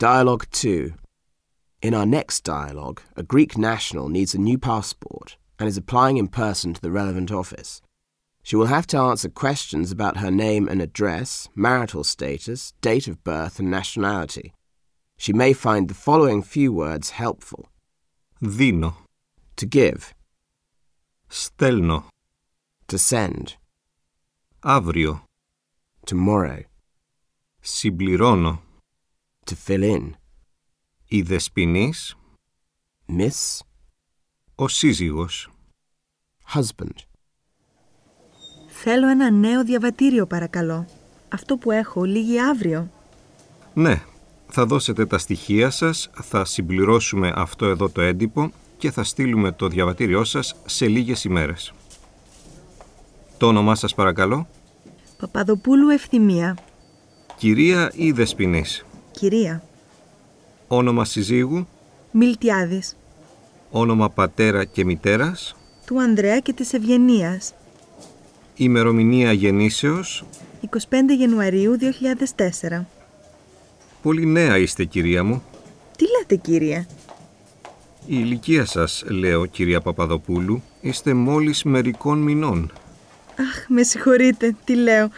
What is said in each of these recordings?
Dialogue 2. In our next dialogue, a Greek national needs a new passport and is applying in person to the relevant office. She will have to answer questions about her name and address, marital status, date of birth, and nationality. She may find the following few words helpful Δίνω. to give, Στέλνω. to send, Αύριο. tomorrow, Συμπληρώνω. To fill in, Η δεσποινής. miss, Ο σύζυγος. husband. Θέλω ένα νέο διαβατήριο παρακαλώ. Αυτό που έχω λύγει αύριο. Ναι. Θα δώσετε τα στοιχεία σας, θα συμπληρώσουμε αυτό εδώ το έντυπο και θα στείλουμε το διαβατήριό σας σε λίγες ημέρες. Το όνομά σας παρακαλώ. Παπαδοπούλου Ευθυμία. Κυρία ή Δεσποινής. Κυρία. Όνομα συζύγου, Μιλτιάδης. όνομα πατέρα και μητέρας, Του Ανδρέα και της Ευγενίας. ημερομηνία γεννήσεως. 25 Ιανουαρίου 2004. Πολύ νέα είστε κυρία μου. Τι λέτε κύριε; Η ηλικία σας, λέω κυρία Παπαδοπούλου, είστε μόλις μερικών μηνών. Αχ, με συγχωρείτε, τι λέω.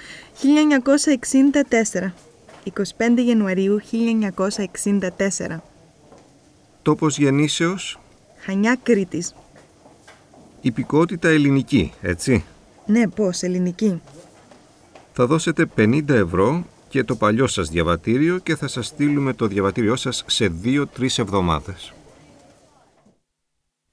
1964. 25 Ιανουαρίου 1964. Τόπος γεννήσεως, Χανιά Κρήτης. υπηκότητα ελληνική, έτσι; Ναι, πώς, ελληνική. Θα δώσετε 50 ευρώ και το παλιό σας διαβατήριο και θα σας στείλουμε το διαβατήριό σας σε 2-3 εβδομάδες.